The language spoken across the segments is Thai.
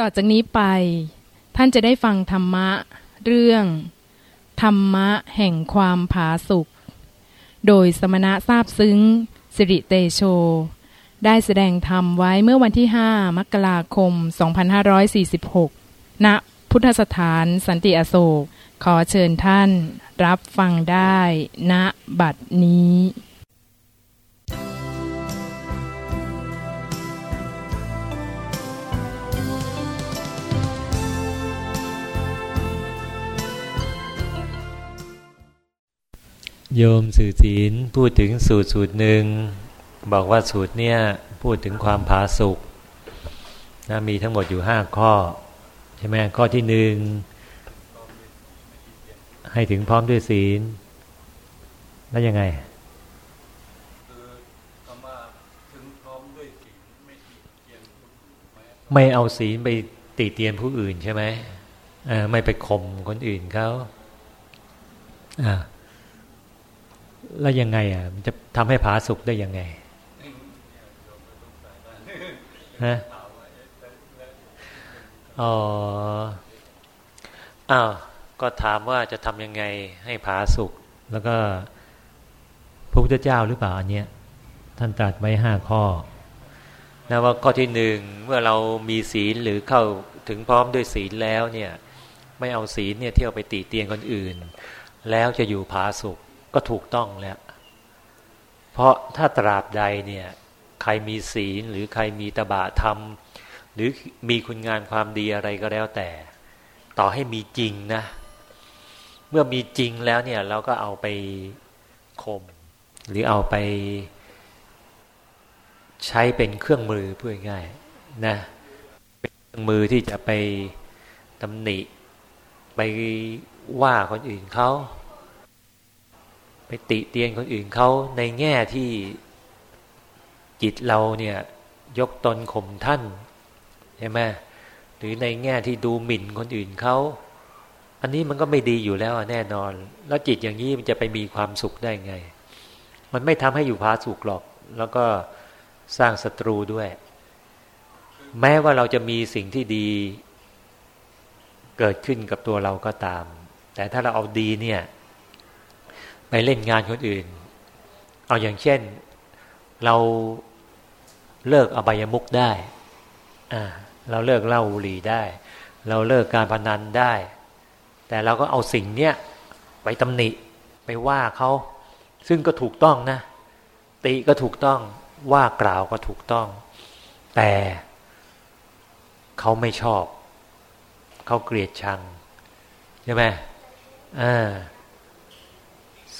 ต่อจากนี้ไป ท่านจะได้ฟังธรรมะ เรื่อง ธรรมะแห่งความผาสุกโดยสมณะทราบซึ้ง สิริเตโช ได้แสดงธรรมไว้เมื่อวันที่ 5 มกราคม 2546 ณ พุทธสถานสันติอโศก ขอเชิญท่านรับฟังได้ณบัดนี้ โยมสื่อศีลพูดถึงสูตรสูตรหนึ่งบอกว่าสูตรเนี่ยพูดถึงความผาสุกนะมีทั้งหมดอยู่ห้าข้อใช่ไหมข้อที่หนึ่งให้ถึงพร้อมด้วยศีล แล้วยังไงไม่เอาศีลไปติเตียนผู้อื่นใช่ไหมไม่ไปข่มคนอื่นเขาอ่า แล้วยังไงอะมันจะทำให้ผาสุกได้ยังไงฮะอ๋ออ้าวก็ถามว่าจะทำยังไงให้ผาสุกแล้วก็พระพุทธเจ้าหรือเปล่าอันเนี้ยท่านตรัสไว้ห้าข้อนะว่าข้อที่หนึ่งเมื่อเรามีศีลหรือเข้าถึงพร้อมด้วยศีลแล้วเนี่ย ไม่เอาศีลเนี่ยเที่ยวไปตีเตียงคนอื่น แล้วจะอยู่ผาสุก ก็ถูกต้องแล้ว เพราะถ้าตราบใดเนี่ย ใครมีศีลหรือใครมีตบะธรรม หรือมีคุณงานความดีอะไรก็แล้วแต่ ต่อให้มีจริงนะ เมื่อมีจริงแล้วเนี่ย เราก็เอาไปคมหรือเอาไป ใช้เป็นเครื่องมือเพื่อง่ายนะเป็นเครื่องมือที่จะไปตำหนิ ไปว่าคนอื่นเขา ไปติเตียนคนอื่นเขาในแง่ที่จิตเราเนี่ย ยกตนข่มท่านใช่ไหมหรือในแง่ที่ดูหมิ่นคนอื่นเขาอันนี้มันก็ไม่ดีอยู่แล้วแน่นอน แล้วจิตอย่างนี้มันจะไปมีความสุขได้ไง มันไม่ทำให้อยู่พาสุขหรอก แล้วก็สร้างศัตรูด้วย แม้ว่าเราจะมีสิ่งที่ดี เกิดขึ้นกับตัวเราก็ตาม แต่ถ้าเราเอาดีเนี่ย ไปเล่นงานคนอื่น เอาอย่างเช่น เราเลิกอบายมุกได้ เราเลิกเล่าบุหรี่ได้ เราเลิกการพนันได้ แต่เราก็เอาสิ่งเนี้ยไปตำหนิไปว่าเขาซึ่งก็ถูกต้องนะ ติก็ถูกต้องว่ากล่าวก็ถูกต้อง แต่เขาไม่ชอบ เขาเกลียดชัง ใช่ไหมอ่า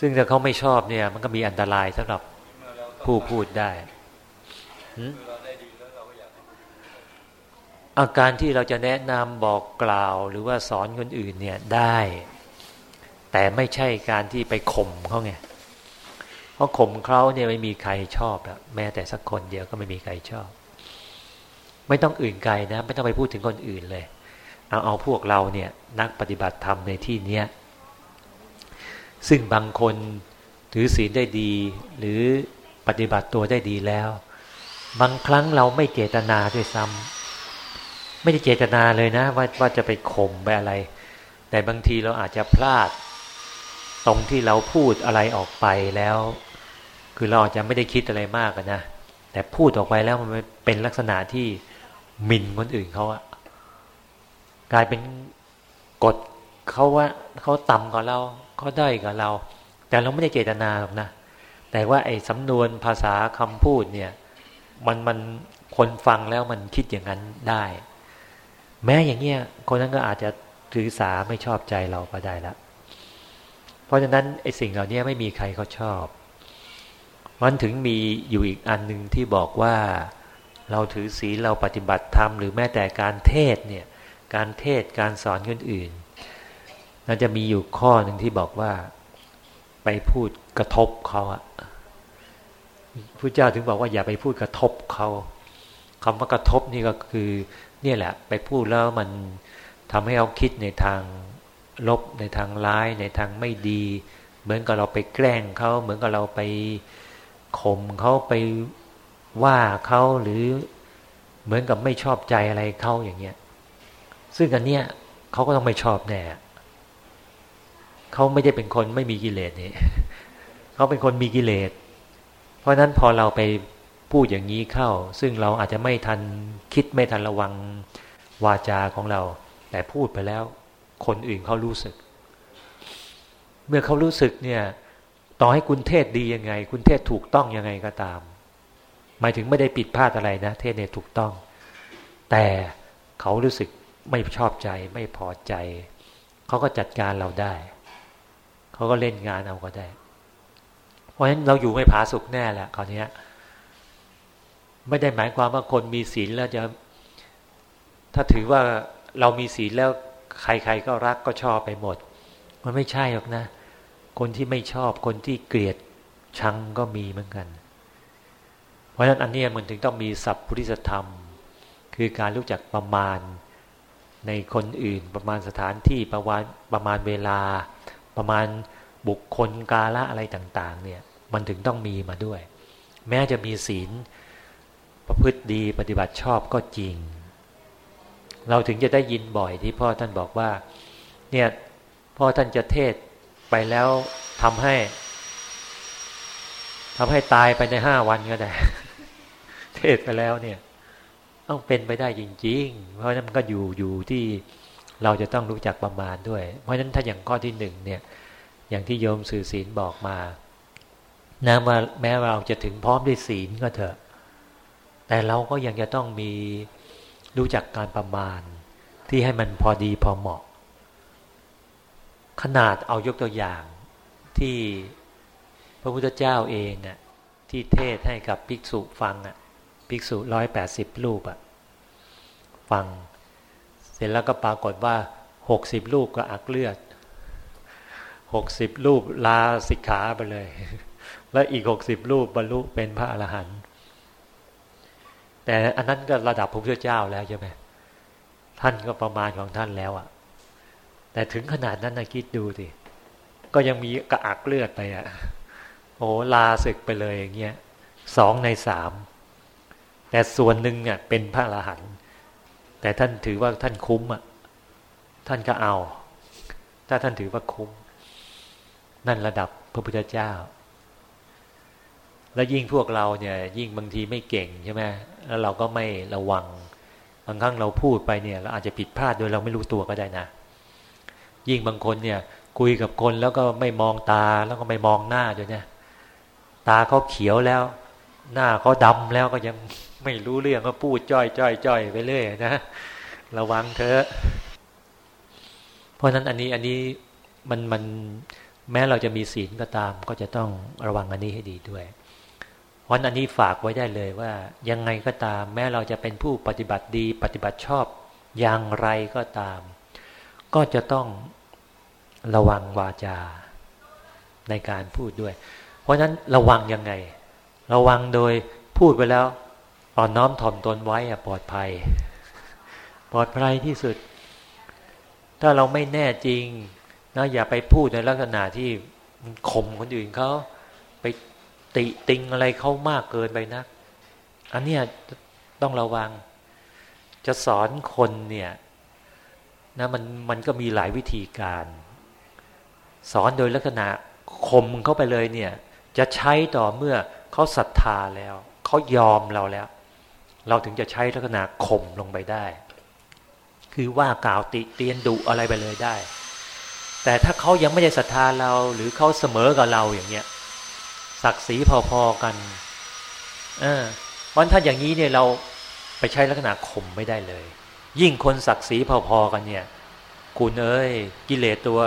ซึ่งถ้าเขาไม่ชอบเนี่ย มันก็มีอันตรายสำหรับผู้พูดได้อาการที่เราจะแนะนำบอกกล่าวหรือว่าสอนคนอื่นเนี่ยได้ แต่ไม่ใช่การที่ไปข่มเขาไงเพราะข่มเขาเนี่ยไม่มีใครชอบแล้วแม้แต่สักคนเดียวก็ไม่มีใครชอบ ไม่ต้องอื่นไกลนะ ไม่ต้องไปพูดถึงคนอื่นเลย เอาเอาพวกเราเนี่ย นักปฏิบัติธรรมในที่เนี้ย ซึ่งบางคนถือศีลได้ดี หรือปฏิบัติตัวได้ดีแล้ว บางครั้งเราไม่เจตนาด้วยซ้ำไม่ได้เจตนาเลยนะ ว่าว่าจะไปข่มไปอะไร แต่บางทีเราอาจจะพลาด ตรงที่เราพูดอะไรออกไปแล้ว คือเราอาจจะไม่ได้คิดอะไรมากนะแต่พูดออกไปแล้วมันเป็นลักษณะที่หมิ่นคนอื่นเขาอะกลายเป็นกดเขาว่าเขาต่ำกว่าเรา เขาได้กับเรา แต่เราไม่ได้เจตนาหรอกนะ แต่ว่าไอ้สำนวนภาษาคำพูดเนี่ย มันมันคนฟังแล้วมันคิดอย่างนั้นได้ แม้อย่างเงี้ยคนนั้นก็อาจจะถือสาไม่ชอบใจเราก็ได้ละเพราะฉะนั้นไอ้สิ่งเหล่านี้ไม่มีใครเขาชอบ มันถึงมีอยู่อีกอันหนึ่งที่บอกว่าเราถือศีลเราปฏิบัติธรรมหรือแม้แต่การเทศเนี่ย การเทศการสอนคนอื่น มันจะมีอยู่ข้อหนึ่งที่บอกว่า ไปพูดกระทบเขาอะพระเจ้าถึงบอกว่าอย่าไปพูดกระทบเขาคำว่ากระทบนี่ก็คือ เนี่ยแหละ ไปพูดแล้วมันทำให้เขาคิดในทางลบในทางร้าย ในทางไม่ดี เหมือนกับเราไปแกล้งเขาเหมือนกับเราไปข่มเขาไปว่าเขาหรือเหมือนกับไม่ชอบใจอะไรเขาอย่างเงี้ย ซึ่งอันเนี้ยเขาก็ต้องไม่ชอบแน่ เขาไม่ได้เป็นคนไม่มีกิเลสนี่เขาเป็นคนมีกิเลส เพราะนั้นพอเราไปพูดอย่างนี้เข้า ซึ่งเราอาจจะไม่ทันคิดไม่ทันระวังวาจาของเรา แต่พูดไปแล้ว คนอื่นเขารู้สึก เมื่อเขารู้สึกเนี่ย ต่อให้คุณเทศดียังไง คุณเทศถูกต้องยังไงก็ตาม หมายถึงไม่ได้ปิดพลาดอะไรนะ เทศเนี่ยถูกต้อง แต่เขารู้สึกไม่ชอบใจไม่พอใจ เขาก็จัดการเราได้ เขาก็เล่นงานเอาก็ได้ เพราะฉะนั้นเราอยู่ไม่ผาสุกแน่แหละคราวนี้ไม่ได้หมายความว่าคนมีศีลแล้วจะ ถ้าถือว่าเรามีศีลแล้วใครๆก็รักก็ชอบไปหมด มันไม่ใช่หรอกนะ คนที่ไม่ชอบคนที่เกลียดชังก็มีเหมือนกัน เพราะฉะนั้นอันนี้มันถึงต้องมีสัพพุริสธรรม คือการรู้จักประมาณในคนอื่น ประมาณสถานที่ประมาณประมาณเวลา ประมาณบุคคลกาละอะไรต่าง ๆ เนี่ย มันถึงต้องมีมาด้วย แม้จะมีศีลประพฤติดีปฏิบัติชอบก็จริง เราถึงจะได้ยินบ่อยที่พ่อท่านบอกว่า เนี่ยพ่อท่านจะเทศไปแล้วทำให้ทำให้ตายไปในห้าวันก็ได้ เทศไปแล้วเนี่ยต้องเป็นไปได้จริง ๆ เพราะนั้นมันก็อยู่อยู่ที่ เราจะต้องรู้จักประมาณด้วย เพราะฉะนั้นถ้าอย่างข้อที่หนึ่งเนี่ย อย่างที่โยมสื่อศีลบอกมานะว่าแม้เราจะถึงพร้อมด้วยศีลก็เถอะ แต่เราก็ยังจะต้องมีรู้จักการประมาณ ที่ให้มันพอดีพอเหมาะ ขนาดเอายกตัวอย่างที่พระพุทธเจ้าเองน่ะที่เทศให้กับภิกษุฟังอะภิกษุร้อยแปดสิบรูปอะฟัง สร็จแล้วก็ปรากฏว่าหกสิบรูปก็อักเลือดหกสิบรูปลาสิกขาไปเลย แล้วอีกหกสิบรูปบรรลุเป็นพระอรหันต์แต่อันนั้นก็ระดับพระพุทธเจ้าแล้วใช่ไหมท่านก็ประมาณของท่านแล้วอะ่ะ แต่ถึงขนาดนั้นนะคิดดูสิก็ยังมีกระอักเลือดไปอะ่ะโอ้ลาศึกไปเลยอย่างเงี้ยสองในสามแต่ส่วนหนึ่งเนี่ยเป็นพระอรหันต์ แต่ท่านถือว่าท่านคุ้มอะท่านก็เอา ถ้าท่านถือว่าคุ้ม นั่นระดับพระพุทธเจ้า แล้วยิ่งพวกเราเนี่ย ยิ่งบางทีไม่เก่งใช่ไหมแล้วเราก็ไม่ระวัง บางครั้งเราพูดไปเนี่ยเราอาจจะผิดพลาดโดยเราไม่รู้ตัวก็ได้นะ ยิ่งบางคนเนี่ย คุยกับคนแล้วก็ไม่มองตาแล้วก็ไม่มองหน้าด้วยเนี่ย ตาเขาเขียวแล้ว หน้าเขาดาแล้วก็ยัง ไม่รู้เรื่องก็พูดจ้อยจ้อยจ้อยไปเรื่อยนะระวังเถอะเพราะนั้นอันนี้อันนี้มันมันแม้เราจะมีศีลก็ตาม ก็จะต้องระวังอันนี้ให้ดีด้วยวันอันนี้ฝากไว้ได้เลยว่า ยังไงก็ตาม แม้เราจะเป็นผู้ปฏิบัติดี ปฏิบัติชอบอย่างไรก็ตาม ก็จะต้องระวังวาจาในการพูดด้วย เพราะฉะนั้นระวังยังไง ระวังโดยพูดไปแล้ว อ่อนน้อมถ่อมตนไว้อะปลอดภัย ปลอดภัยที่สุด ถ้าเราไม่แน่จริงนะอย่าไปพูดในลักษณะที่ข่มคนอื่นเขาไปติติงอะไรเขามากเกินไปนัก อันนี้ต้องระวัง จะสอนคนเนี่ยนะมันมันก็มีหลายวิธีการ สอนโดยลักษณะข่มเข้าไปเลยเนี่ย จะใช้ต่อเมื่อเขาศรัทธาแล้ว เขายอมเราแล้ว เราถึงจะใช้ลักษณะข่มลงไปได้ คือว่ากล่าวติเตียนดุอะไรไปเลยได้ แต่ถ้าเขายังไม่ได้ศรัทธาเราหรือเขาเสมอกับเราอย่างเนี้ยศักดิ์ศรีพอๆกันเออเพราะถ้าอย่างนี้เนี่ยเราไปใช้ลักษณะข่มไม่ได้เลย ยิ่งคนศักดิ์ศรีพอๆกันเนี่ยคุณเอ้ยกิเลสตัว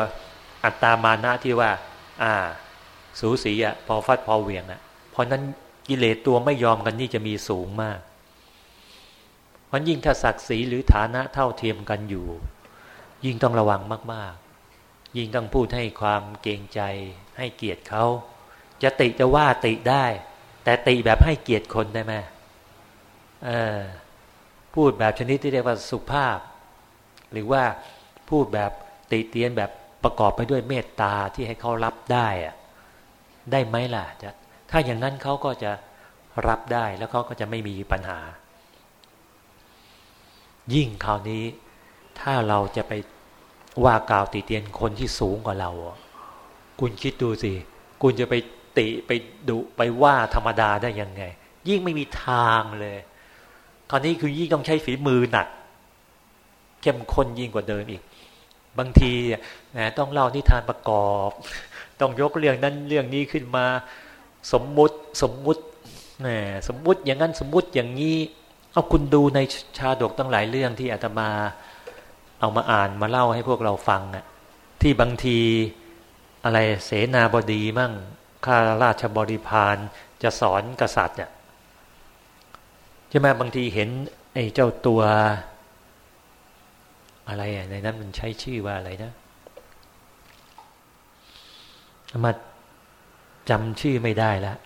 อัตตามานะที่ว่า อ่า สูสีอะพอฟัดพอเวียงอะเพราะนั้นกิเลสตัวไม่ยอมกันนี่จะมีสูงมาก ราะยิ่งถ้าศักดิ์ศรีหรือฐานะเท่าเทียมกันอยู่ ยิ่งต้องระวังมาก ๆ ยิ่งต้องพูดให้ความเกรงใจ ให้เกียรติเขาจะติจะว่าติได้ แต่ติแบบให้เกียรติคนได้ไหมเออพูดแบบชนิดที่เรียกว่าสุภาพ หรือว่าพูดแบบติเตียนแบบประกอบไปด้วยเมตตาที่ให้เขารับได้อะได้ไหมล่ะจะถ้าอย่างนั้นเขาก็จะรับได้แล้วเขาก็จะไม่มีปัญหา ยิ่งคราวนี้ ถ้าเราจะไปว่ากล่าวติเตียนคนที่สูงกว่าเรา คุณคิดดูสิ คุณจะไปติไปดุไปว่าธรรมดาได้ยังไง ยิ่งไม่มีทางเลย คราวนี้คือยิ่งต้องใช้ฝีมือหนัก เข้มข้นยิ่งกว่าเดิมอีก บางทีนะต้องเล่านิทานประกอบ ต้องยกเรื่องนั้นเรื่องนี้ขึ้นมา สมมุติสมมุตินะสมมุติอย่างนั้นสมมุติอย่างนี้ เอาคุณดูในชาดกตั้งหลายเรื่องที่อาตมาเอามาอ่านมาเล่าให้พวกเราฟังอะที่บางทีอะไรเสนาบดีมั่งข้าราชบริพารจะสอนกษัตริย์เนี่ยใช่ไหมบางทีเห็นไอ้เจ้าตัว อะไรอะในนั้นมันใช้ชื่อว่าอะไรนะมาจำชื่อไม่ได้แล้ว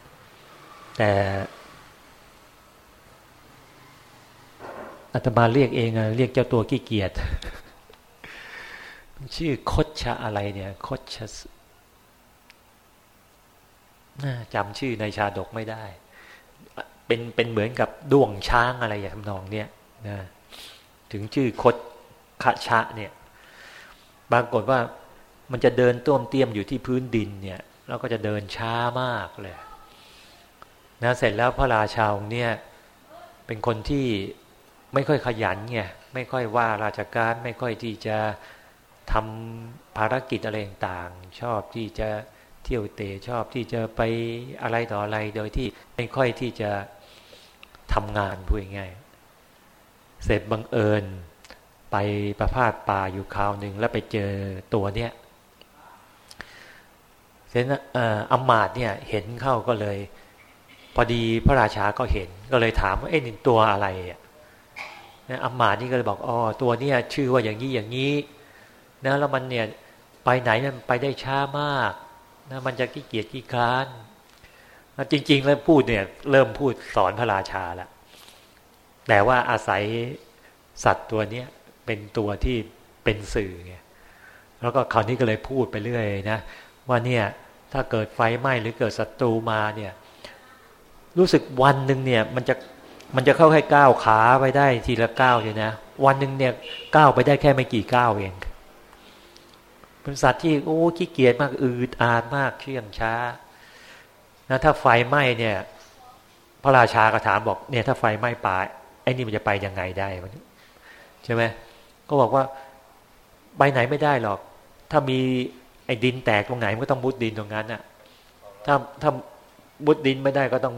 แต่ อาตมาเรียกเองอะเรียกเจ้าตัวขี้เกียจชื่อคดชะอะไรเนี่ยคดชะจำชื่อในชาดกไม่ได้ เป็นเป็นเหมือนกับด้วงช้างอะไรอย่างนองเนี้ยนะถึงชื่อคดขะชะเนี่ยปรากฏว่ามันจะเดินต้วมเตี้ยมอยู่ที่พื้นดินเนี่ย แล้วก็จะเดินช้ามากเลยนะเสร็จแล้วพระราชาองค์เนี่ยเป็นคนที่ ไม่ค่อยขยันไงไม่ค่อยว่าราชการไม่ค่อยที่จะทำภารกิจอะไรต่างชอบที่จะเที่ยวเตะชอบที่จะไปอะไรต่ออะไรโดยที่ไม่ค่อยที่จะทำงานพูดง่ายเสร็จบังเอิญ ไปประพาสป่าอยู่คราวหนึ่งแล้วไปเจอตัวเนี้ยเสร็จอัมมาดเนี่ยเห็นเข้าก็เลย พอดีพระราชาก็เห็นก็เลยถามว่าเอ้นี่ตัวอะไรอะ นะอัมมาดนี่ก็เลยบอกอ๋อตัวเนี้ยชื่อว่าอย่างนี้อย่างนี้นะแล้วมันเนี่ยไปไหนมันไปได้ช้ามากนะมันจะขี้เกียจขี้ค้านจริง ๆ แล้วพูดเนี่ย เริ่มพูดสอนพระราชาล้วแต่ว่าอาศัยสัตว์ตัวเนี้ยเป็นตัวที่เป็นสื่อไงแล้วก็คราวนี้ก็เลยพูดไปเรื่อยนะว่าเนี่ยถ้าเกิดไฟไหม้หรือเกิดศัตรูมาเนี่ย รู้สึกวันหนึ่งเนี่ย มันจะ มันจะเข้าให้ก้าวขาไปได้ทีละก้าวเลยนะวันหนึ่งเนี่ยก้าวไปได้แค่ไม่กี่ก้าวเองเป็นสัตว์ที่โอ้ขี้เกียจมากอืดอาดมากเชื่องช้านะถ้าไฟไหม้เนี่ย พระราชาก็ถามบอกเนี่ยถ้าไฟไหม้ป่าไอ้นี่มันจะไปยังไงได้ใช่ไหมก็บอกว่าไปไหนไม่ได้หรอก ถ้ามีไอ้ดินแตกตรงไหนมันก็ต้องมุดดินตรงนั้นน่ะ ถ้าถ้ามุดดินไม่ได้ก็ต้อง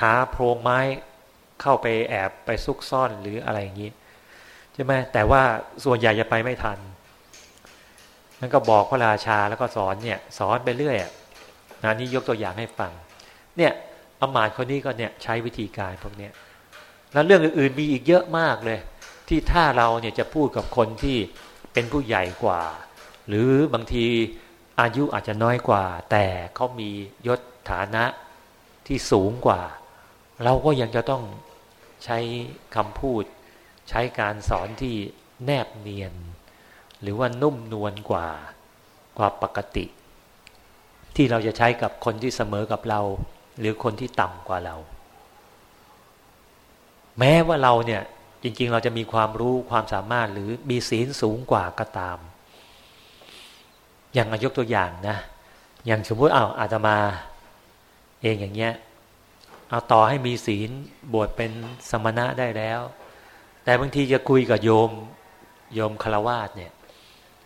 หาโพรงไม้ เข้าไปแอบไปซุกซ่อนหรืออะไรอย่างนี้ใช่ไหมแต่ว่าส่วนใหญ่จะไปไม่ทันนั่นก็บอกพระราชาแล้วก็สอนเนี่ยสอนไปเรื่อยนะนี่ยกตัวอย่างให้ฟัง เนี่ยอมาตคนนี้ก็เนี่ยใช้วิธีการพวกเนี้ยแล้วเรื่องอื่นๆมีอีกเยอะมากเลย ที่ถ้าเราเนี่ยจะพูดกับคนที่เป็นผู้ใหญ่กว่า หรือบางทีอายุอาจจะน้อยกว่า แต่เขามียศฐานะที่สูงกว่า เราก็ยังจะต้อง ใช้คำพูด ใช้การสอนที่แนบเนียน หรือว่านุ่มนวลกว่ากว่าปกติ ที่เราจะใช้กับคนที่เสมอกับเรา หรือคนที่ต่ำกว่าเรา แม้ว่าเราเนี่ยจริง ๆ เราจะมีความรู้ความสามารถหรือมีศีลสูงกว่าก็ตาม อย่างยกตัวอย่างนะ อย่างสมมติเอาอาตมา เองอย่างเงี้ย เอาต่อให้มีศีลบวชเป็นสมณะได้แล้ว แต่บางทีจะคุยกับโยมโยมคารวาสเนี่ย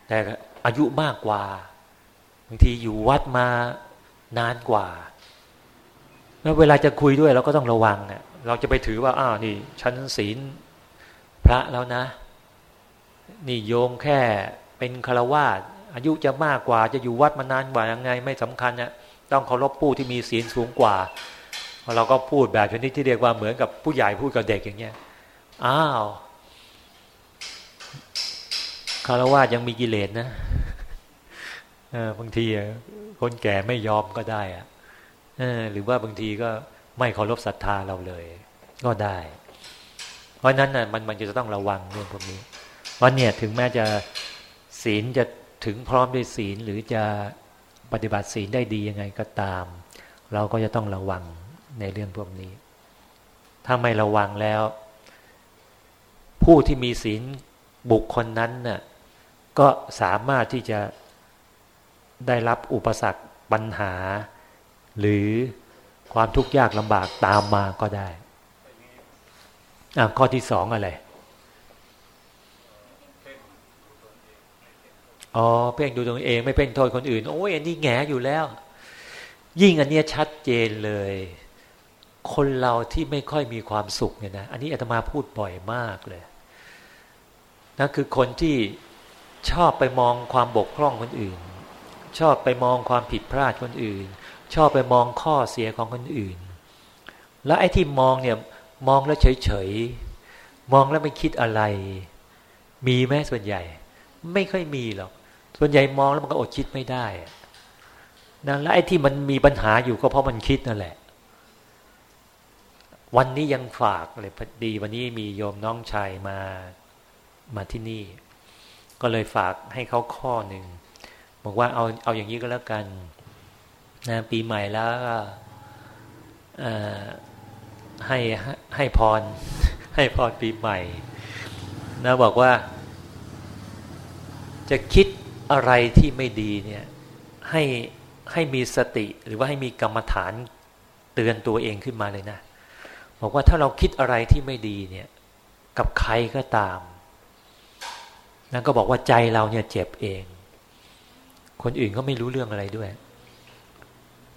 แต่อายุมากกว่า บางทีอยู่วัดมานานกว่า แล้วเวลาจะคุยด้วยเราก็ต้องระวังเน่ยเราจะไปถือว่าอ้าวนี่ชั้นศีลพระแล้วนะ นี่โยมแค่เป็นฆราวาสอายุจะมากกว่าจะอยู่วัดมานานกว่ายังไง ไม่สำคัญนะต้องเคารพผู้ที่มีศีลสูงกว่า เราก็พูดแบบชนิดที่เรียกว่าเหมือนกับผู้ใหญ่พูดกับเด็กอย่างเงี้ยอ้าวคารวะยังมีกิเลสนะบางทีคนแก่ไม่ยอมก็ได้อะหรือว่าบางทีก็ไม่เคารพศรัทธาเราเลย ก็ได้ เพราะนั้นน่ะมันมันจะต้องระวังเรื่องพวกนี้เพราะเนี่ยถึงแม้จะศีลจะถึงพร้อมด้วยศีลหรือจะปฏิบัติศีลได้ดียังไงก็ตาม เราก็จะต้องระวัง ในเรื่องพวกนี้ ถ้าไม่ระวังแล้ว ผู้ที่มีศีลบุคคลนั้นน่ะก็สามารถที่จะได้รับอุปสรรคปัญหา หรือความทุกข์ยากลำบากตามมาก็ได้อ่าข้อที่สองอะไรอ๋อเพ่งดูตัวเองไม่เพ่งโทษคนอื่น โอ้ยอันนี้แงอยู่แล้ว ยิ่งอันนี้ชัดเจนเลย คนเราที่ไม่ค่อยมีความสุขเนี่ยนะอันนี้อาตมาพูดบ่อยมากเลยนั่นคือคนที่ชอบไปมองความบกพร่องคนอื่น ชอบไปมองความผิดพลาดคนอื่น ชอบไปมองข้อเสียของคนอื่น แล้วไอ้ที่มองเนี่ยมองแล้วเฉยๆมองแล้วไม่คิดอะไร มีไหมส่วนใหญ่ ไม่ค่อยมีหรอกส่วนใหญ่มองแล้วมันก็อดคิดไม่ได้นั่นแล้วไอ้ที่มันมีปัญหาอยู่ก็เพราะมันคิดนั่นแหละ วันนี้ยังฝากเลยพอดี วันนี้มีโยมน้องชายมามาที่นี่ ก็เลยฝากให้เขาข้อหนึ่งบอกว่าเอาเอาอย่างนี้ก็แล้วกันนะปีใหม่แล้วก็ให้ให้พร ให้พรปีใหม่นะบอกว่า จะคิดอะไรที่ไม่ดีเนี่ยให้ให้มีสติหรือว่าให้มีกรรมฐานเตือนตัวเองขึ้นมาเลยนะ บอกว่าถ้าเราคิดอะไรที่ไม่ดีเนี่ย กับใครก็ตาม นั่นก็บอกว่าใจเราเนี่ยเจ็บเอง คนอื่นก็ไม่รู้เรื่องอะไรด้วย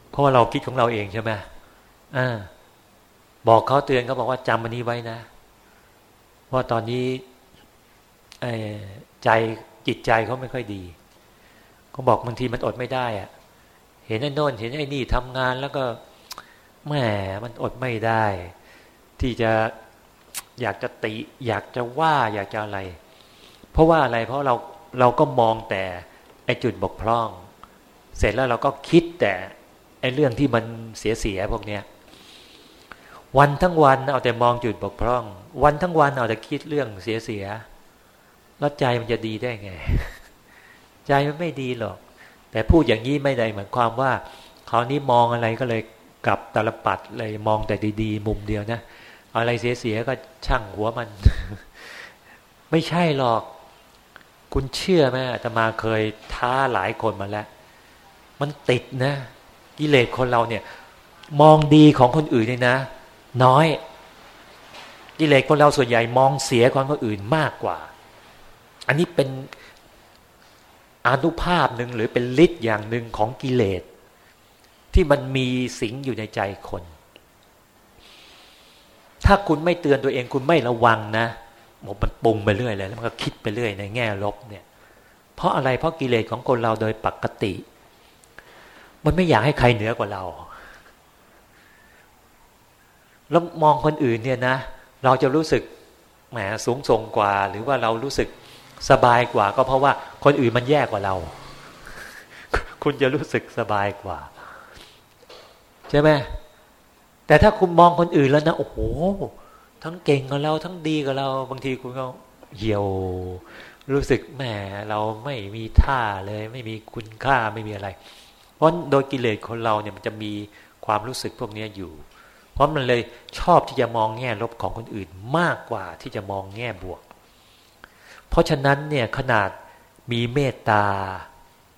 เพราะว่าเราคิดของเราเองใช่ไหมอ่าบอกเขาเตือนเขาบอกว่าจำมันนี้ไว้นะว่าตอนนี้ใจจิตใจเขาไม่ค่อยดีเขาบอกบางทีมันอดไม่ได้อะเห็นไอ้นนเห็นไอ้นี่ทำงานแล้วก็แหมมันอดไม่ได้ ที่จะอยากจะติ อยากจะว่าอยากจะอะไร เพราะว่าอะไรเพราะเราเราก็มองแต่ไอจุดบกพร่อง เสร็จแล้วเราก็คิดแต่ไอเรื่องที่มันเสียเสียพวกเนี้ยวันทั้งวันเอาแต่มองจุดบกพร่อง วันทั้งวันเอาแต่คิดเรื่องเสียเสียแล้วใจมันจะดีได้ไง ใจมันไม่ดีหรอก แต่พูดอย่างนี้ไม่ได้หมายความว่าคราวนี้มองอะไรก็เลยกลับตลปัดเลยมองแต่ดี ๆ มุมเดียวนะ อะไรเสียๆก็ช่างหัวมัน ไม่ใช่หรอก คุณเชื่อไหมอาตมาเคยท้าหลายคนมาแล้ว มันติดนะ กิเลสคนเราเนี่ย มองดีของคนอื่นเนี่ยนะ น้อย กิเลสคนเราส่วนใหญ่มองเสียคนคนอื่นมากกว่า อันนี้เป็นอนุภาพหนึ่งหรือเป็นฤทธิ์อย่างหนึ่งของกิเลสที่มันมีสิงอยู่ในใจคน ถ้าคุณไม่เตือนตัวเองคุณไม่ระวังนะมันปรุงไปเรื่อยเลยแล้วมันก็คิดไปเรื่อยในแง่ลบเนี่ย เพราะอะไรเพราะกิเลสของคนเราโดยปกติ มันไม่อยากให้ใครเหนือกว่าเรา แล้วมองคนอื่นเนี่ยนะ เราจะรู้สึกแหมสูงส่งกว่า หรือว่าเรารู้สึกสบายกว่า ก็เพราะว่าคนอื่นมันแย่กว่าเรา คุณจะรู้สึกสบายกว่า ใช่ไหม แต่ถ้าคุณมองคนอื่นแล้วนะ โอ้โห ทั้งเก่งกับเราทั้งดีกับเรา บางทีคุณก็เหี่ยว รู้สึกแหมเราไม่มีท่าเลย ไม่มีคุณค่าไม่มีอะไร เพราะโดยกิเลสคนเราเนี่ยมันจะมีความรู้สึกพวกนี้อยู่ เพราะมันเลยชอบที่จะมองแง่ลบของคนอื่นมากกว่าที่จะมองแง่บวก เพราะฉะนั้นเนี่ยขนาดมีเมตตา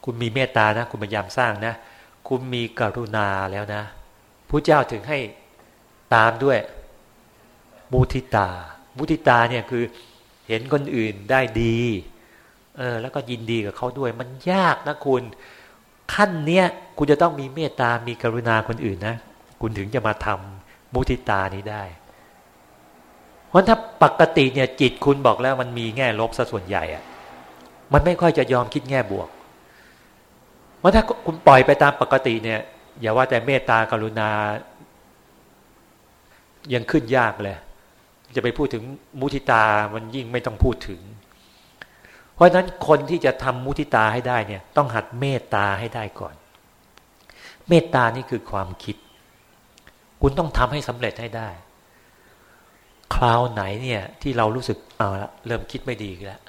คุณมีเมตตานะ คุณพยายามสร้างนะ คุณมีกรุณาแล้วนะ พระเจ้าถึงให้ตามด้วยมุทิตา มุทิตาเนี่ยคือเห็นคนอื่นได้ดีเออแล้วก็ยินดีกับเขาด้วย มันยากนะคุณ ขั้นเนี้ยคุณจะต้องมีเมตตา มีกรุณาคนอื่นนะ คุณถึงจะมาทำมุทิตานี้ได้ เพราะถ้าปกติเนี่ยจิตคุณบอกแล้วมันมีแง่ลบซะส่วนใหญ่อะมันไม่ค่อยจะยอมคิดแง่บวก เพราะถ้าคุณปล่อยไปตามปกติเนี่ย อย่าว่าแต่เมตตากรุณา ยังขึ้นยากเลย จะไปพูดถึงมุทิตามันยิ่งไม่ต้องพูดถึง เพราะฉะนั้นคนที่จะทำมุทิตาให้ได้เนี่ย ต้องหัดเมตตาให้ได้ก่อน เมตตานี่คือความคิด คุณต้องทำให้สำเร็จให้ได้ คราวไหนเนี่ย ที่เรารู้สึกเอาละเริ่มคิดไม่ดีแล้ว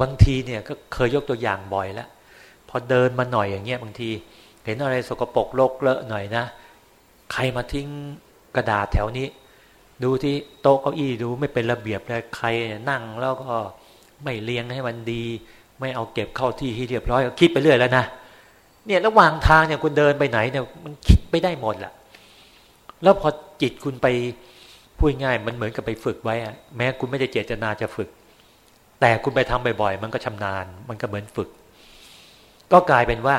บางทีเนี่ยก็เคยยกตัวอย่างบ่อยแล้วพอเดินมาหน่อยอย่างเงี้ยบางที เห็นอะไรสกปรกโลกเลอะหน่อยนะ ใครมาทิ้งกระดาษแถวนี้ ดูที่โต๊ะเก้าอี้ดูไม่เป็นระเบียบเลยใครนั่งแล้วก็ไม่เลี้ยงให้มันดี ไม่เอาเก็บเข้าที่ที่เรียบร้อยคิดไปเรื่อยแล้วนะเนี่ยระหว่างทางเนี่ยคุณเดินไปไหนเนี่ยมันคิดไปได้หมดแหละแล้วพอจิตคุณไปพูดง่ายมันเหมือนกับไปฝึกไว้อะแม้คุณไม่ได้เจตนาจะฝึก แต่คุณไปทำบ่อยๆ มันก็ชำนาญ มันก็เหมือนฝึก ก็กลายเป็นว่า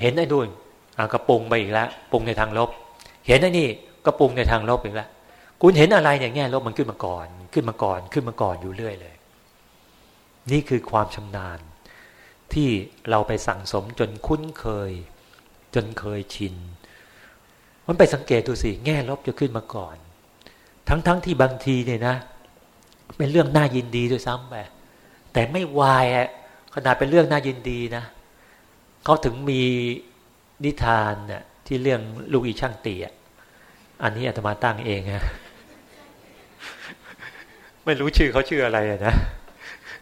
เห็นไอ้นู่นกระปุงไปอีกแล้วปรุงในทางลบ เห็นไอ้นี่ก็ปรุงในทางลบอีกแล้วคุณเห็นอะไรเนี่ยแง่ลบมันขึ้นมาก่อน ขึ้นมาก่อนขึ้นมาก่อนอยู่เรื่อยเลย นี่คือความชำนาญ ที่เราไปสั่งสมจนคุ้นเคย จนเคยชิน มันไปสังเกตดูสิแง่ลบจะขึ้นมาก่อน ทั้งๆทที่บางทีเนี่ยนะ เป็นเรื่องน่ายินดีด้วยซ้ำไปแต่ไม่วายอะขนาดเป็นเรื่องน่ายินดีนะ เขาถึงมีนิทานเนี่ยที่เรื่องลูกอีช่างตีอะอันนี้อาตมาตั้งเองนะไม่รู้ชื่อเขาชื่ออะไรนะ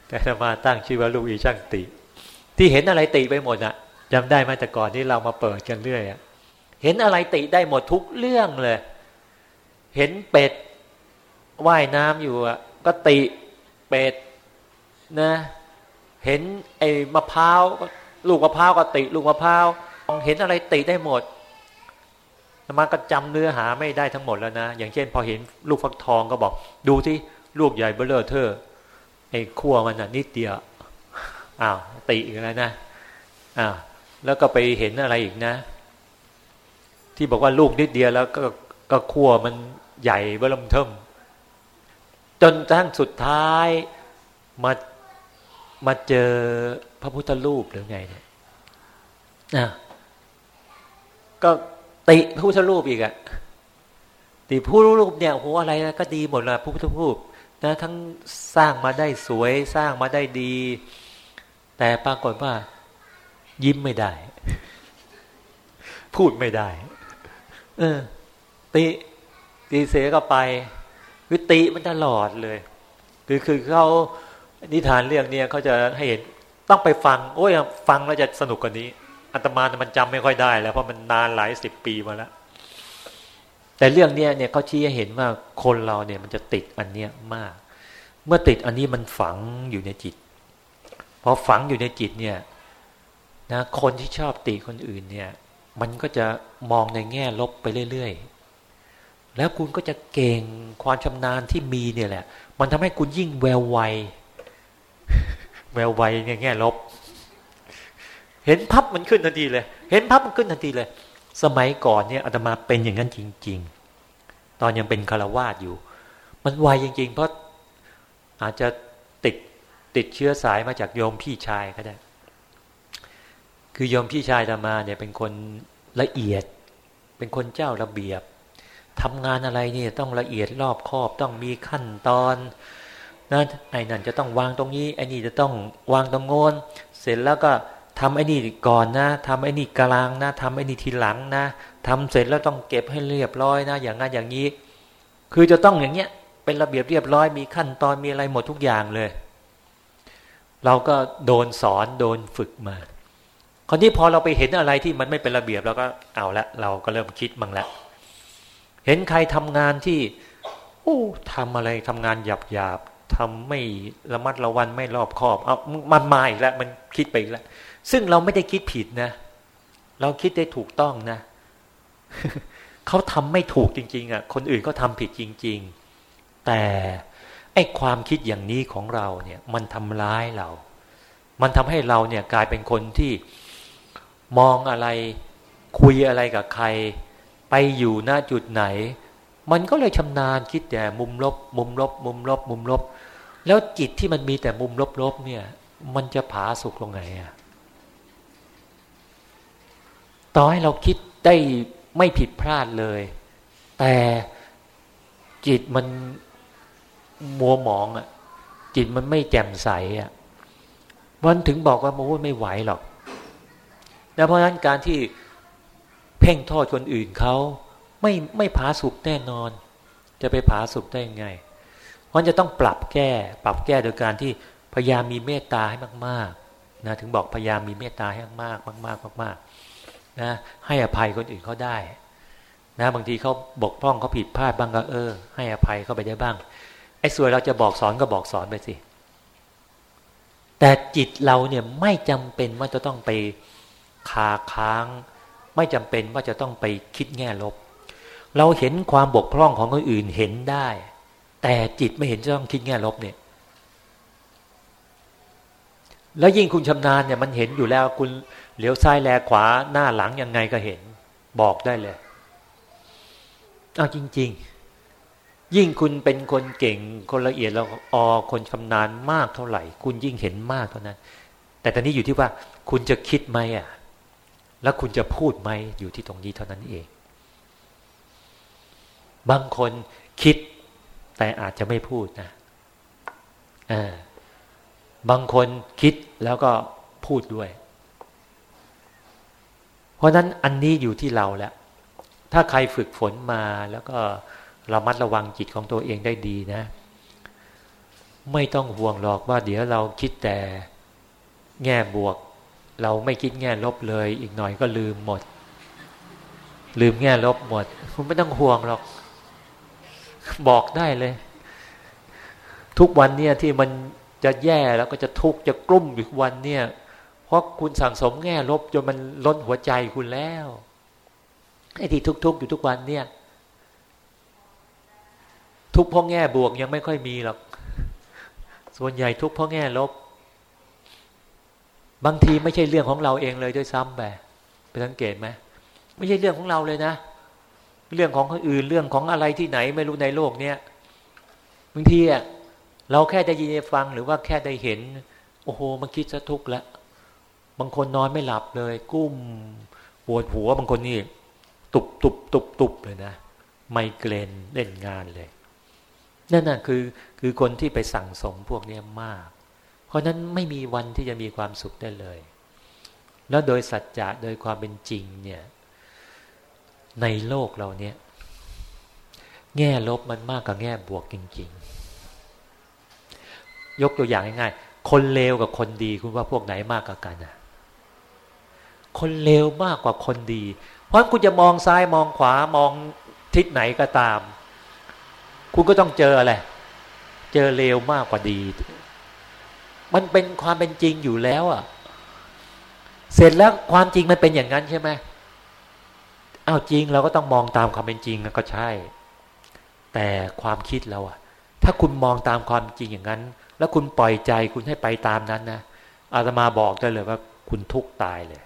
แต่อาตมาตั้งชื่อว่าลูกอีช่างตี ที่เห็นอะไรตีไปหมดอะจำได้ไหมแต่ก่อนที่เรามาเปิดกันเรื่อยอะเห็นอะไรติได้หมดทุกเรื่องเลย เห็นเป็ดว่ายน้ำอยู่อะก็ติเป็ดนะ เห็นไอ้มะพร้าว ลูกมะพร้าวก็ติ ลูกมะพร้าวเห็นอะไรติได้หมดมาก็จำเนื้อหาไม่ได้ทั้งหมดแล้วนะ อย่างเช่น พอเห็นลูกฟักทองก็บอก ดูที่ลูกใหญ่เบลเลอร์เธอไอ้ขั้วมันน่ะนิดเดียวอ้าวติอีกแล้วนะอ้าวแล้วก็ไปเห็นอะไรอีกนะ ที่บอกว่าลูกนิดเดียวแล้วก็ก็ขั้วมันใหญ่เบิ่มเทิมจนทั้งสุดท้ายมา มาเจอพระพุทธรูปหรือไงเนี่ยนะก็ติพระพุทธรูปอีกอะติพระพุทธรูปเนี่ยโหอะไรนะก็ดีหมดเลยพระพุทธรูปนะทั้งสร้างมาได้สวยสร้างมาได้ดี แต่ปรากฏว่า ยิ้มไม่ได้ พูดไม่ได้ เออ ติตีเสก็ไปคือติมันตลอดเลย คือคือเขา นิทานเรื่องเนี้ยเขาจะให้เห็นต้องไปฟัง โอ้ยฟังแล้วจะสนุกกว่านี้อัตมามันจำไม่ค่อยได้แล้วเพราะมันนานหลายสิบปีมาแล้ว แต่เรื่องเนี้ยเนี่ยเขาชี้ให้เห็นว่าคนเราเนี่ยมันจะติดอันเนี้ยมาก เมื่อติดอันนี้มันฝังอยู่ในจิตพอฝังอยู่ในจิตเนี่ยนะคนที่ชอบติคนอื่นเนี่ย มันก็จะมองในแง่ลบไปเรื่อยๆ แล้วคุณก็จะเก่งความชำนาญที่มีเนี่ยแหละ มันทำให้คุณยิ่งแววไว แววไวในแง่ลบ เห็นพับมันขึ้นทันทีเลย เห็นพับมันขึ้นทันทีเลย สมัยก่อนเนี่ยอาตมาเป็นอย่างนั้นจริง ๆ ตอนยังเป็นคารวาสอยู่ มันไวจริง ๆ เพราะอาจจะติดติดเชื้อสายมาจากโยมพี่ชายก็ได้ คือโยมพี่ชายธรรมาเนี่ยเป็นคนละเอียด เป็นคนเจ้าระเบียบทำงานอะไรเนี่ยต้องละเอียดรอบคอบต้องมีขั้นตอน นะไอ้นั่นจะต้องวางตรงนี้ไอ้นี่จะต้องวางตรงโน้นเสร็จแล้วก็ทำไอ้นี่ก่อนนะทำไอ้นี่กลางนะทำไอ้นี่ทีหลังนะทำเสร็จแล้วต้องเก็บให้เรียบร้อยนะ อย่างนั้นอย่างนี้ คือจะต้องอย่างเงี้ยเป็นระเบียบเรียบร้อยมีขั้นตอนมีอะไรหมดทุกอย่างเลย เราก็โดนสอนโดนฝึกมาคราวนี้พอเราไปเห็นอะไรที่มันไม่เป็นระเบียบเราก็เอาละเราก็เริ่มคิดมั่งละเห็นใครทำงานที่ โอ้ทำอะไรทำงานหยาบหยาบ ทำไม่ระมัดระวังไม่รอบคอบเอามันมาอีกแล้วมันคิดไปอีกแล้วซึ่งเราไม่ได้คิดผิดนะ เราคิดได้ถูกต้องนะเขาทำไม่ถูกจริง ๆ อะ คนอื่นเขาทาผิดจริง ๆ แต่ไอ้ความคิดอย่างนี้ของเราเนี่ย มันทำร้ายเรา มันทำให้เราเนี่ยกลายเป็นคนที่มองอะไร คุยอะไรกับใคร ไปอยู่หน้าจุดไหน มันก็เลยชำนาญคิดแต่มุมลบ มุมลบ มุมลบ มุมลบ แล้วจิตที่มันมีแต่มุมลบๆเนี่ย มันจะผาสุกลงไงอะต่อให้เราคิดได้ไม่ผิดพลาดเลย แต่จิตมันมัวหมองอะจิตมันไม่แจ่มใสอะมันถึงบอกว่าโอ้ไม่ไหวหรอกนะเพราะฉะนั้นการที่เพ่งโทษคนอื่นเขา ไม่ไม่ผาสุกแน่นอน จะไปผาสุกได้ยังไง เพราะจะต้องปรับแก้ ปรับแก้โดยการที่พยายามมีเมตตาให้มากๆนะถึงบอกพยายามมีเมตตาให้มากมากมากมากนะให้อภัยคนอื่นเขาได้นะบางทีเขาบกพร่องเขาผิดพลาดบ้างก็เออ ให้อภัยเขาไปได้บ้างไอ้ส่วนเราจะบอกสอนก็บอกสอนไปสิ แต่จิตเราเนี่ยไม่จำเป็นว่าจะต้องไปคาค้าง ไม่จำเป็นว่าจะต้องไปคิดแง่ลบ เราเห็นความบกพร่องของคนอื่นเห็นได้ แต่จิตไม่เห็นจะต้องคิดแง่ลบเนี่ย แล้วยิ่งคุณชำนาญเนี่ยมันเห็นอยู่แล้วคุณเหลียวซ้ายแลขวาหน้าหลังยังไงก็เห็น บอกได้เลยเอาจริง ๆ ยิ่งคุณเป็นคนเก่งคนละเอียดแล้วออคนชำนาญมากเท่าไหร่ คุณยิ่งเห็นมากเท่านั้น แต่ตอนนี้อยู่ที่ว่า คุณจะคิดไหมอะ แล้วคุณจะพูดไหมอยู่ที่ตรงนี้เท่านั้นเอง บางคนคิดแต่อาจจะไม่พูดนะบางคนคิดแล้วก็พูดด้วย เพราะนั้นอันนี้อยู่ที่เราแล้วถ้าใครฝึกฝนมาแล้วก็ระมัดระวังจิตของตัวเองได้ดีนะ ไม่ต้องห่วงหรอกว่า เดี๋ยวเราคิดแต่แง่บวก เราไม่คิดแง่ลบเลย อีกหน่อยก็ลืมหมด ลืมแง่ลบหมด คุณไม่ต้องห่วงหรอก บอกได้เลย ทุกวันเนี่ยที่มันจะแย่แล้วก็จะทุกข์จะกลุ้มอยู่วันเนี่ย เพราะคุณสั่งสมแง่ลบจนมันล้นหัวใจคุณแล้วไอ้ที่ทุกๆอยู่ทุกวันเนี่ย ทุกเพราะแง่บวกยังไม่ค่อยมีหรอกส่วนใหญ่ทุกเพราะแง่ลบ บางทีไม่ใช่เรื่องของเราเองเลยด้วยซ้ำไปไปสังเกตไหมไม่ใช่เรื่องของเราเลยนะ เรื่องของคนอื่นเรื่องของอะไรที่ไหนไม่รู้ในโลกเนี้ยบางทีอะเราแค่ได้ยินได้ฟังหรือว่าแค่ได้เห็น โอ้โหมันคิดจะทุกข์ล้วบางคนนอนไม่หลับเลย กุ้มปวดหัวบางคนนี่ตุบตุบตุบตุบเลยนะไมเกรนเล่นงานเลยนั่นน่ะคือคือคนที่ไปสั่งสมพวกนี้มาก เพราะนั้นไม่มีวันที่จะมีความสุขได้เลย แล้วโดยสัจจะโดยความเป็นจริงเนี่ย ในโลกเราเนี่ย แง่ลบมันมากกว่าแง่บวกจริง ๆ ยกตัวอย่างง่ายๆคนเลวกับคนดีคุณว่าพวกไหนมากกว่ากันอะ คนเลวมากกว่าคนดี เพราะคุณจะมองซ้ายมองขวามองทิศไหนก็ตาม คุณก็ต้องเจออะไร เจอเลวมากกว่าดี มันเป็นความเป็นจริงอยู่แล้วอะ เสร็จแล้วความจริงมันเป็นอย่างนั้นใช่ไหม อ้าวจริงเราก็ต้องมองตามความเป็นจริงก็ใช่ แต่ความคิดเราอะถ้าคุณมองตามความจริงอย่างนั้น แล้วคุณปล่อยใจคุณให้ไปตามนั้นนะอาตมาบอกได้เลยว่าคุณทุกตายเลย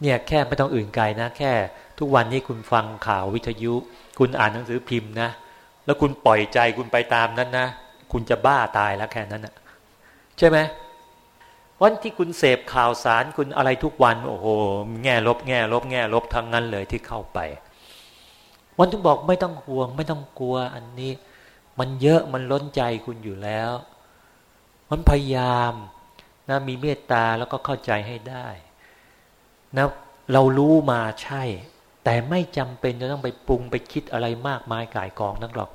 เนี่ยแค่ไม่ต้องอื่นไกลนะ แค่ทุกวันนี้คุณฟังข่าววิทยุ คุณอ่านหนังสือพิมพ์นะ แล้วคุณปล่อยใจคุณไปตามนั้นนะ คุณจะบ้าตายแล้วแค่นั้นนะใช่ไหม วันที่คุณเสพข่าวสารคุณอะไรทุกวัน โอ้โห แง่ลบแง่ลบแง่ลบทั้งนั้นเลยที่เข้าไปวันที่บอกไม่ต้องห่วง ไม่ต้องกลัวอันนี้ มันเยอะมันล้นใจคุณอยู่แล้ว มันพยายามนะมีเมตตาแล้วก็เข้าใจให้ได้นะเรารู้มาใช่ แต่ไม่จำเป็นจะต้องไปปรุงไปคิดอะไรมากมายกายกองนักหรอก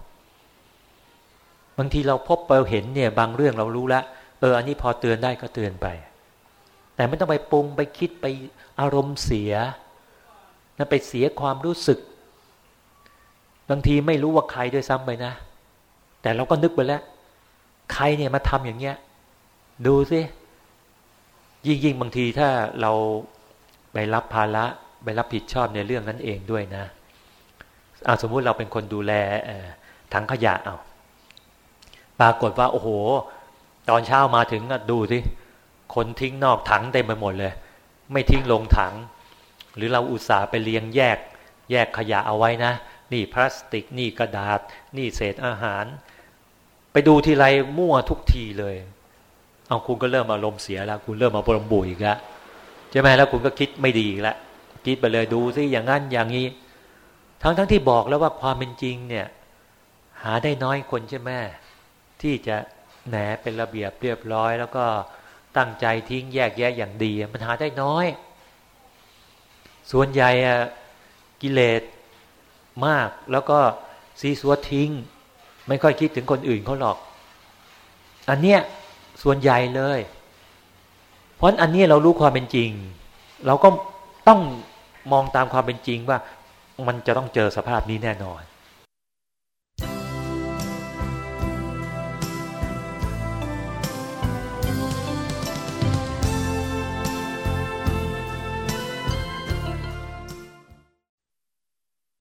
บางทีเราพบเราเห็นเนี่ย บางเรื่องเรารู้แล้ว เอออันนี้พอเตือนได้ก็เตือนไป แต่ไม่ต้องไปปรุงไปคิดไปอารมณ์เสียน่ะไปเสียความรู้สึก บางทีไม่รู้ว่าใครด้วยซ้ำไปนะ แต่เราก็นึกไปแล้ว ใครเนี่ยมาทำอย่างเงี้ย ดูสิยิ่งยิ่งบางทีถ้าเราไปรับภาระไปรับผิดชอบในเรื่องนั้นเองด้วยนะเอาสมมุติเราเป็นคนดูแลถังขยะเอาปรากฏว่า โอ้โห ตอนเช้ามาถึงดูสิคนทิ้งนอกถังเต็มไปหมดเลย ไม่ทิ้งลงถัง หรือเราอุตส่าห์ไปเลี้ยงแยก แยกขยะเอาไว้นะ นี่พลาสติกนี่กระดาษ นี่เศษอาหาร ไปดูทีไรมั่วทุกทีเลย เอาคุณก็เริ่มอารมณ์เสียแล้ว คุณเริ่มมาบรมบุยอีกแล้วใช่ไหมแล้วคุณก็คิดไม่ดีแล้วคิดไปเลยดูซิอย่างนั้นอย่างนี้ ทั้งทั้งที่บอกแล้วว่าความเป็นจริงเนี่ย หาได้น้อยคนใช่ไหมที่จะ แหนเป็นระเบียบเรียบร้อย แล้วก็ตั้งใจทิ้งแยกแยะอย่างดี มันหาได้น้อย ส่วนใหญ่กิเลสมากแล้วก็ซีซัวทิ้ง ไม่ค่อยคิดถึงคนอื่นเขาหรอก อันเนี้ยส่วนใหญ่เลย เพราะอันนี้เรารู้ความเป็นจริง เราก็ต้องมองตามความเป็นจริงว่า มันจะต้องเจอสภาพนี้แน่นอน